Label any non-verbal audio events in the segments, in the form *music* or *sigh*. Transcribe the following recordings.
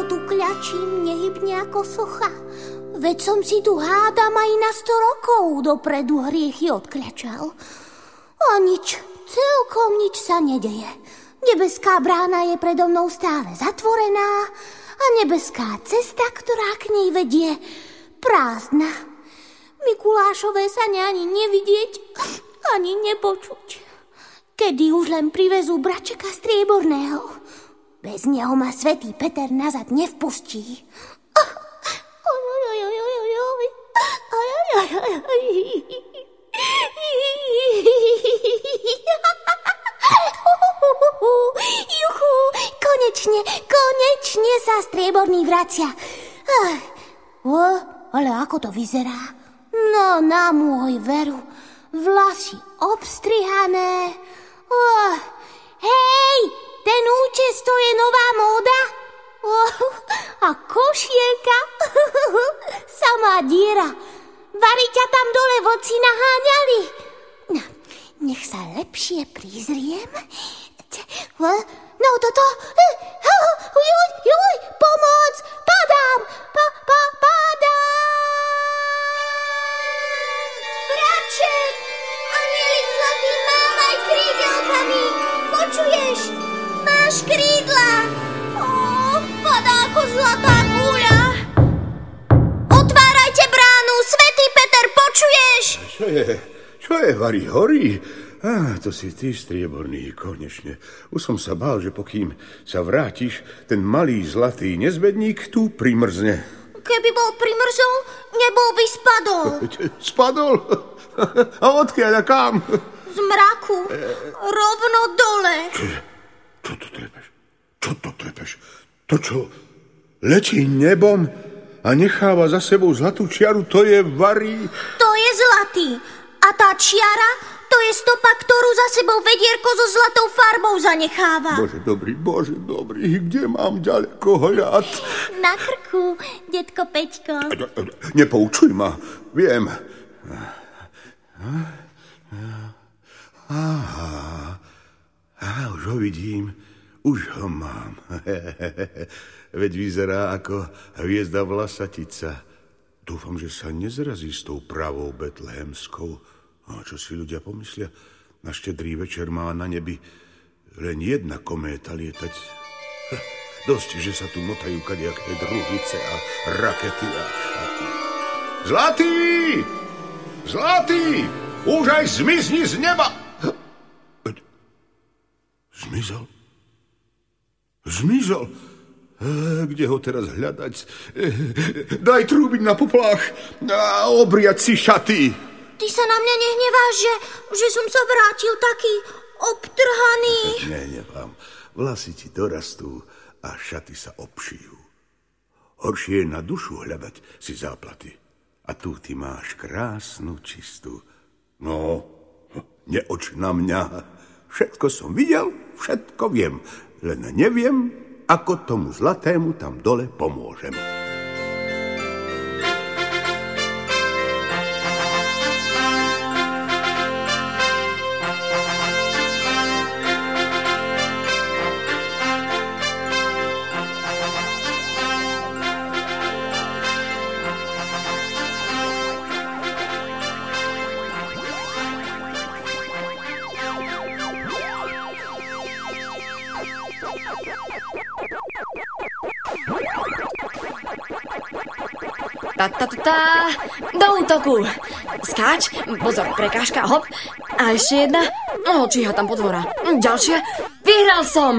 dlho tu kľačím, nehybne ako socha. Veď som si tu hádam aj na sto rokov dopredu hriechy odkľačal. A nič, celkom nič sa nedeje. Nebeská brána je predo mnou stále zatvorená a nebeská cesta, ktorá k nej vedie, prázdna. Mikulášové sa ani nevidieť, ani nepočuť. Kedy už len privezú bračeka strieborného. Bez neho ma svetý Peter nazad nevpustí. Juchu, konečne, konečne sa strieborný vracia. O, ale ako to vyzerá? No, na môj veru, vlasy obstrihané. Oh, hej, ten účes to je nová móda? Oh, *laughs* a košielka? *laughs* Samá diera. Vary ťa tam dole voci naháňali. No, nech sa lepšie prizriem. No, toto... Juj, juj, pomoc! Padám! Pa, pa, padám! Braček! Anielik zlatý mám aj krídelkami. Počuješ? Máš krídla. Ó, padá ako zlatá guľa. Otvárajte bránu, svetý Peter, počuješ? Čo je? Čo je, Vary, horí? Á, to si ty, strieborný, konečne. Už som sa bál, že pokým sa vrátiš, ten malý zlatý nezbedník tu primrzne. Keby bol primrzol, nebol by spadol. *laughs* Spadol? *laughs* A odkiaľ a kam? Z mraku. Rovno dole. Čo, čo to trepeš? Čo to trepeš? To čo? Letí nebom a necháva za sebou zlatú čiaru, to je varí. To je zlatý. A tá čiara, to je stopa, ktorú za sebou vedierko so zlatou farbou zanecháva. Bože dobrý, bože dobrý, kde mám ďaleko hľad? Na krku, detko Peťko. Nepoučuj ma, viem. Aha, aha, už ho vidím, už ho mám. *laughs* Veď vyzerá ako hviezda vlasatica. Dúfam, že sa nezrazí s tou pravou betlehemskou. A čo si ľudia pomyslia? Na štedrý večer má na nebi len jedna kométa lietať. Dosť, že sa tu motajú kadejaké družice a rakety a... Zlatý! Zlatý! Už aj zmizni z neba! Zmizol? Zmizol? E, kde ho teraz hľadať? E, daj trúbiť na poplách a obriať si šaty. Ty sa na mňa nehneváš, že, že som sa vrátil taký obtrhaný. Nehnevám. Vlasy ti dorastú a šaty sa obšijú. Horšie je na dušu hľadať si záplaty. A tu ty máš krásnu, čistú. No, neoč na mňa. Všetko som videl, všetko viem. Len neviem, ako tomu zlatému tam dole pomôžem. Ta, ta, ta, ta, do útoku. Skáč, pozor, prekážka, hop. A ešte jedna. O, číha tam podvora. Ďalšia. Vyhral som.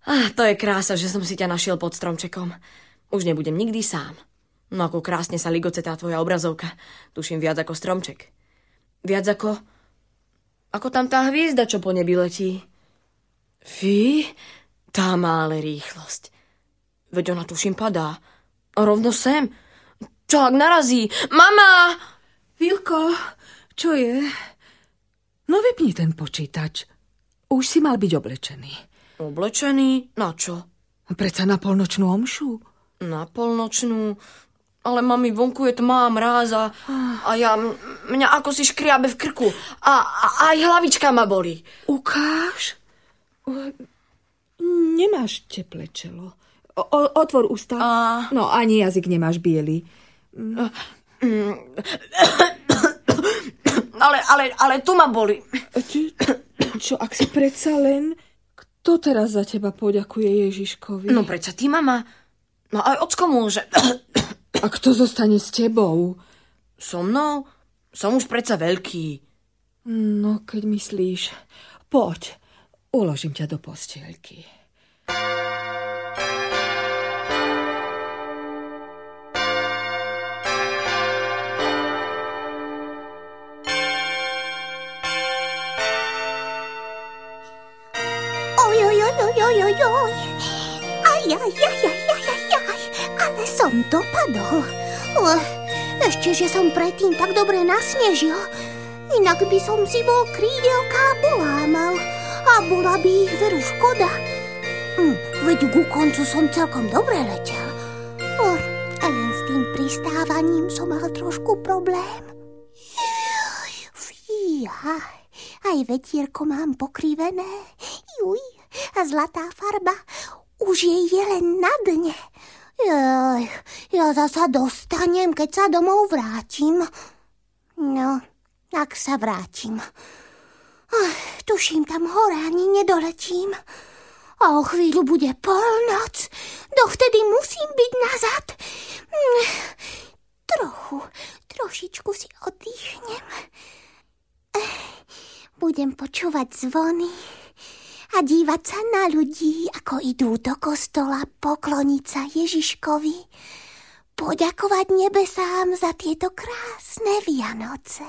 Ah, to je krása, že som si ťa našiel pod stromčekom. Už nebudem nikdy sám. No ako krásne sa ligoce tá tvoja obrazovka. Tuším viac ako stromček. Viac ako... Ako tam tá hviezda, čo po nebi letí. Fí, tá má ale rýchlosť. Veď ona tuším padá. A rovno sem. Čo ak narazí? Mama! Vilko, čo je? No vypni ten počítač. Už si mal byť oblečený. Oblečený? Na čo? Preca na polnočnú omšu? Na polnočnú? Ale mami, vonku je tmá, mráza a ja, mňa ako si škriabe v krku a, a aj hlavička ma boli. Ukáž? Nemáš teple čelo. O, otvor ústa. A... No, ani jazyk nemáš biely. Ale, ale, ale tu ma boli. Čo, čo, ak si predsa len... Kto teraz za teba poďakuje Ježiškovi? No predsa ty, mama. No aj ocko môže. A kto zostane s tebou? So mnou? Som už predsa veľký. No, keď myslíš... Poď, uložím ťa do postielky. Oj, Aj, aj, aj, aj, aj, aj, aj. Ale som dopadol. Oh, ešte, že som predtým tak dobre nasnežil. Inak by som si bol krídelka polámal. A bola by ich veru škoda. Hm, veď ku koncu som celkom dobre letel. Oh, a len s tým pristávaním som mal trošku problém. Fíha, aj vetierko mám pokrivené. Juj, a zlatá farba už je len na dne. Joj, ja zasa dostanem, keď sa domov vrátim. No, ak sa vrátim. Ach, tuším, tam hore ani nedoletím. A o chvíľu bude polnoc. Dovtedy musím byť nazad. Hm, Trochu, trošičku si oddychnem. Budem počúvať zvony a dívať sa na ľudí, ako idú do kostola pokloniť sa Ježiškovi. Poďakovať nebesám za tieto krásne Vianoce.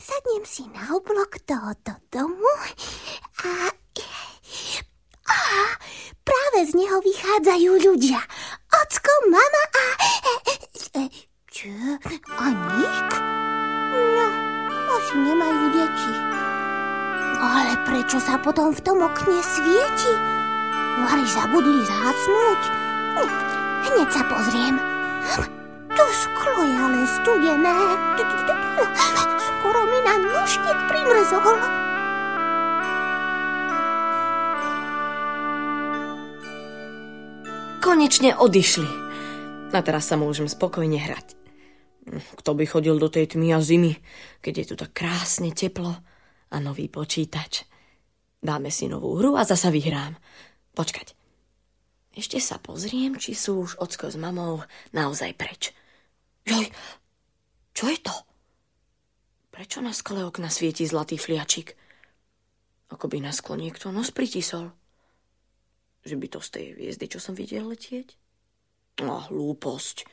Sadnem si na oblok tohoto domu a... A práve z neho vychádzajú ľudia. Ocko, mama a... e, e, Čo? A Nik? No, asi nemajú deti. Ale prečo sa potom v tom okne svieti? Vari zabudli zhasnúť? Hm, Hneď sa pozriem. To sklo je ale studené. Skoro mi na nožtek primrzol. Konečne odišli. A teraz sa môžem spokojne hrať. Kto by chodil do tej tmy a zimy, keď je tu tak krásne teplo a nový počítač. Dáme si novú hru a zasa vyhrám. Počkať. Ešte sa pozriem, či sú už ocko s mamou naozaj preč. Joj, čo je to? Prečo na skle okna svieti zlatý fliačik? Ako by na sklo niekto nos pritisol. Že by to z tej hviezdy, čo som videl letieť? No, hlúposť.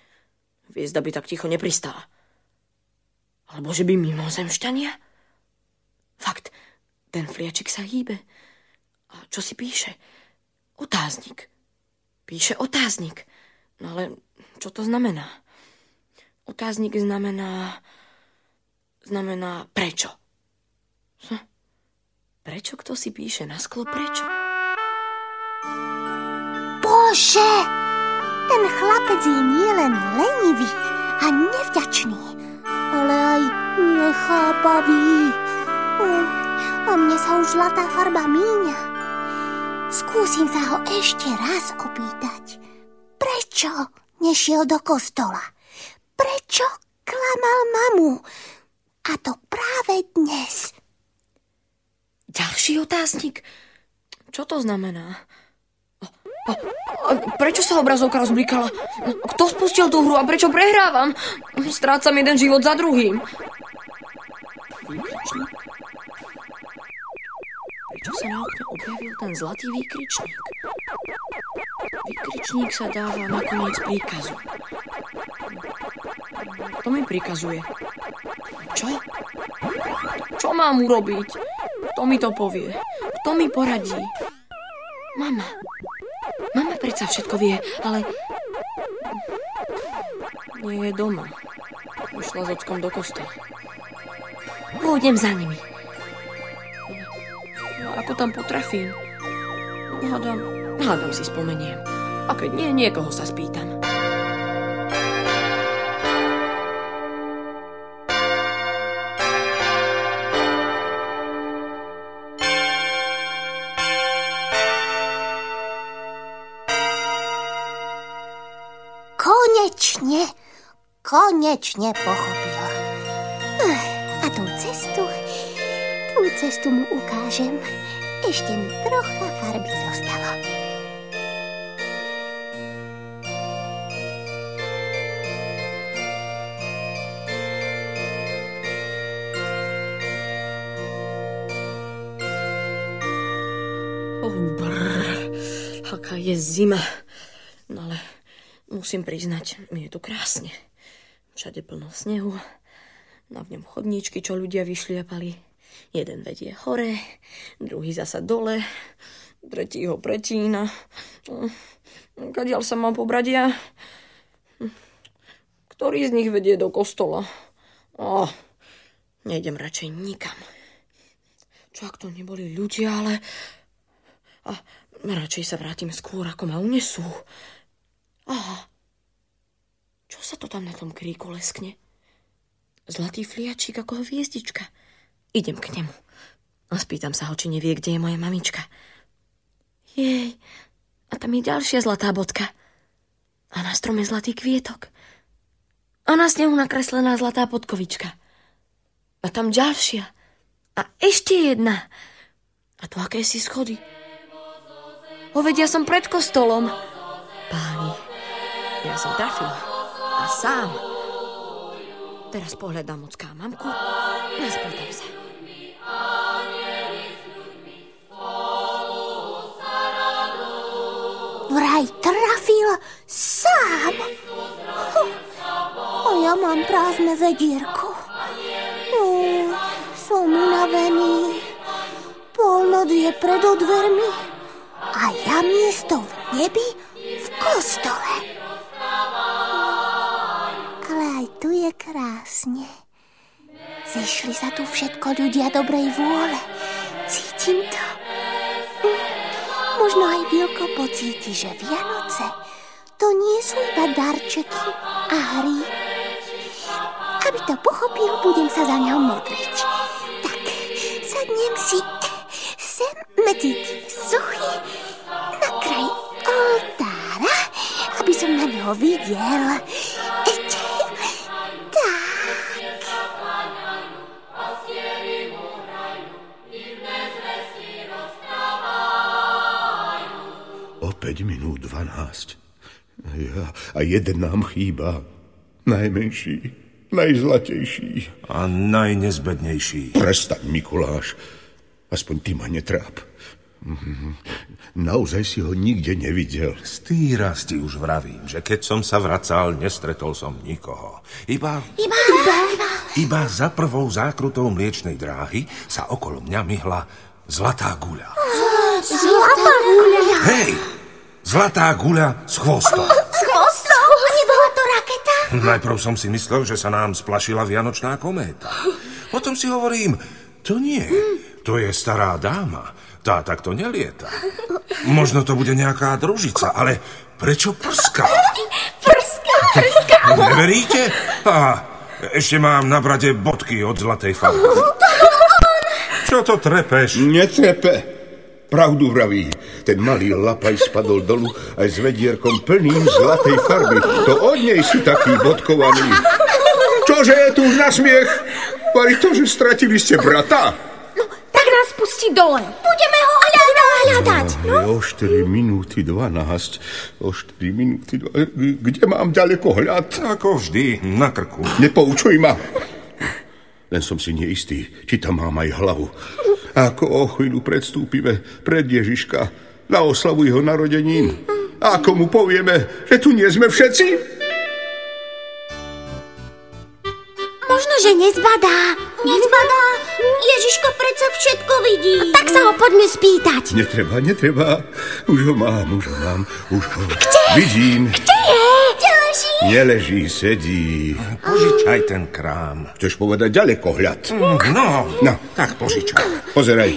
Hviezda by tak ticho nepristala. Alebo že by mimozemšťania? Fakt, ten fliačik sa hýbe. A čo si píše? Otáznik. Píše otáznik. No ale čo to znamená? Otáznik znamená... Znamená prečo. Hm. Prečo kto si píše na sklo prečo? Bože! Ten chlapec je nielen lenivý a nevďačný, ale aj nechápavý. Hm, A mne sa už zlatá farba míňa. Skúsim sa ho ešte raz opýtať. Prečo nešiel do kostola? Prečo klamal mamu? A to práve dnes. Ďalší otáznik? Čo to znamená? A, a prečo sa obrazovka rozblikala? Kto spustil tú hru a prečo prehrávam? Strácam jeden život za druhým. Výkričník? Prečo sa na okne objavil ten zlatý výkričník? Výkričník sa dáva na koniec príkazu. Kto mi prikazuje? Čo? Čo mám urobiť? Kto mi to povie? Kto mi poradí? Mama. Mama predsa všetko vie, ale... Nie je doma. Išla s do kostola. Pôjdem za nimi ako tam potrafím. Hádam, hádam si spomeniem. A keď nie, niekoho sa spýtam. Konečne, konečne pochopil. A tú cestu tú cestu mu ukážem. Ešte mi trocha farby zostalo. Oh, brr, aká je zima. No ale musím priznať, mi je tu krásne. Všade plno snehu, na v ňom chodníčky, čo ľudia vyšliapali. Jeden vedie hore, druhý zasa dole, tretí ho pretína. Kadiaľ sa mám pobrať ja? Ktorý z nich vedie do kostola? Oh, nejdem radšej nikam. Čo ak to neboli ľudia, ale... A radšej sa vrátim skôr, ako ma unesú. Aha. Čo sa to tam na tom kríku leskne? Zlatý fliačík ako hviezdička. Idem k nemu. A spýtam sa ho, či nevie, kde je moja mamička. Jej, a tam je ďalšia zlatá bodka. A na strome zlatý kvietok. A na snehu nakreslená zlatá podkovička. A tam ďalšia. A ešte jedna. A tu aké si schody. Povedia som pred kostolom. Páni, ja som trafil. A sám. Teraz pohľadám ocká mamku a spýtam sa. Vraj trafil sám. Hm. A ja mám prázdne vedierko. Ú, som unavený. Polnoc je pred odvermi. A ja miesto v nebi v kostole. Ale aj tu je krásne. Zišli sa tu všetko ľudia dobrej vôle. Cítim to. Možno aj Vilko pocíti, že Vianoce to nie sú iba darčeky a hry. Aby to pochopil, budem sa za ňou modliť. Tak, sadnem si sem medzi suchy na kraj oltára, aby som na ňo videl. A jeden nám chýba. Najmenší, najzlatejší. A najnezbednejší. Prestaň, Mikuláš. Aspoň ty ma netráp. Mhm. Naozaj si ho nikde nevidel. Stýraz ti už vravím, že keď som sa vracal, nestretol som nikoho. Iba, Iba, iba, iba. iba za prvou zákrutou mliečnej dráhy sa okolo mňa myhla zlatá guľa. Zlatá guľa. Hej! Zlatá guľa. S chvostom? Najprv som si myslel, že sa nám splašila vianočná kométa. Potom si hovorím, to nie, to je stará dáma. Tá takto nelieta. Možno to bude nejaká družica, ale prečo prská? Prská, prská. Neveríte? A ešte mám na brade bodky od zlatej farby. Čo to trepeš? Netrepe. Pravdu vraví. Ten malý lapaj spadol dolu aj s vedierkom plným zlatej farby. To od nej si taký bodkovaný. Čože je tu už na smiech? Vari to, že stratili ste brata? Tak nás pustí dole. Budeme ho hľadať. No, o 4 minúty 12. O 4 minúty 12. Kde mám ďaleko hľad? Ako vždy, na krku. Nepoučuj ma. Len som si neistý, či tam mám aj hlavu. A ako o chvíľu predstúpime pred Ježiška na oslavu jeho narodenín. A ako mu povieme, že tu nie sme všetci? Možno, že nezbadá. Nezbadá? Ježiško predsa všetko vidí. Tak sa ho poďme spýtať. Netreba, netreba. Už ho mám, už ho mám. Už ho vidím. Kde je? Leží? Neleží, sedí. Požičaj ten krám. Chceš povedať ďaleko hľad? No, No. tak požičaj. Pozeraj.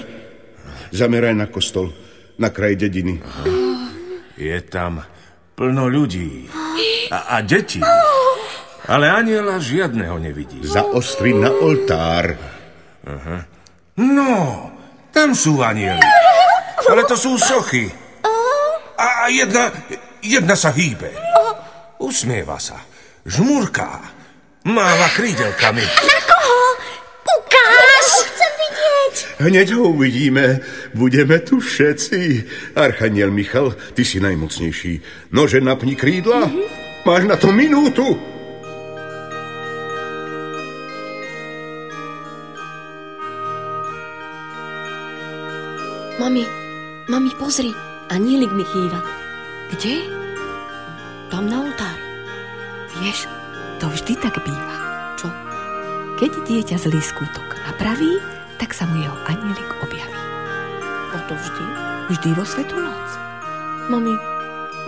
Zameraj na kostol, na kraj dediny. Je tam plno ľudí a, a detí. Ale aniela žiadného nevidí. Zaostri na oltár. No, tam sú anieli. Ale to sú sochy. A a jedna, jedna sa hýbe. Usmieva sa. Žmurká. Máva krídelkami. Na koho? Ukáž! Chcem vidieť. Hneď ho uvidíme. Budeme tu všetci. Archaniel Michal, ty si najmocnejší. Nože napni krídla. Máš na to minútu. Mami, mami, pozri. Anielik mi chýva. Kde? Tam na oltári. Vieš, to vždy tak býva. Čo? Keď dieťa zlý skutok napraví, tak sa mu jeho anielik objaví. A to vždy? Vždy vo svetú noc. Mami,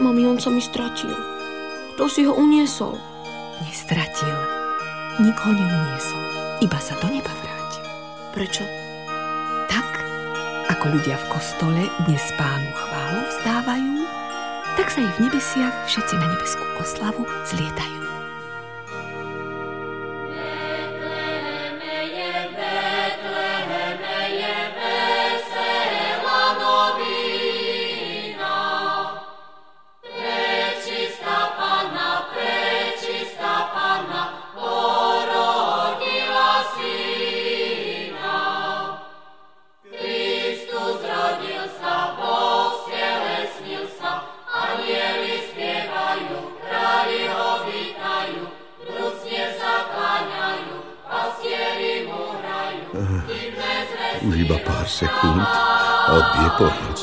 mami, on sa mi stratil. Kto si ho uniesol? Nestratil. Nik ho neuniesol. Iba sa do neba vrátil. Prečo? Tak, ako ľudia v kostole dnes pánu chválu vzdávajú, tak sa i v nebesiach všetci na nebeskú oslavu zlietajú. Sekúnd a odbije polnoc.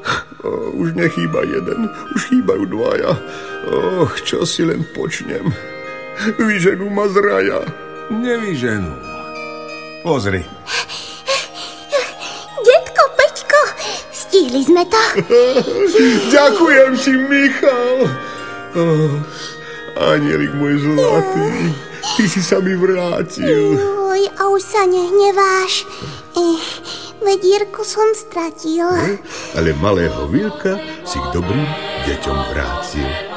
*laughs* Už nechýba jeden, už chýbajú dvaja. Och, čo si len počnem. Vyženú ma z raja. Nevyženú. Pozri, Detko Peťko, stihli sme to. *laughs* Ďakujem ti, Michal. Oh, anielik môj zlatý, ty si sa mi vrátil. Uj, a už sa nehneváš. Eh, veď Jirku som stratil. Ale malého Vilka si k dobrým deťom vrátil.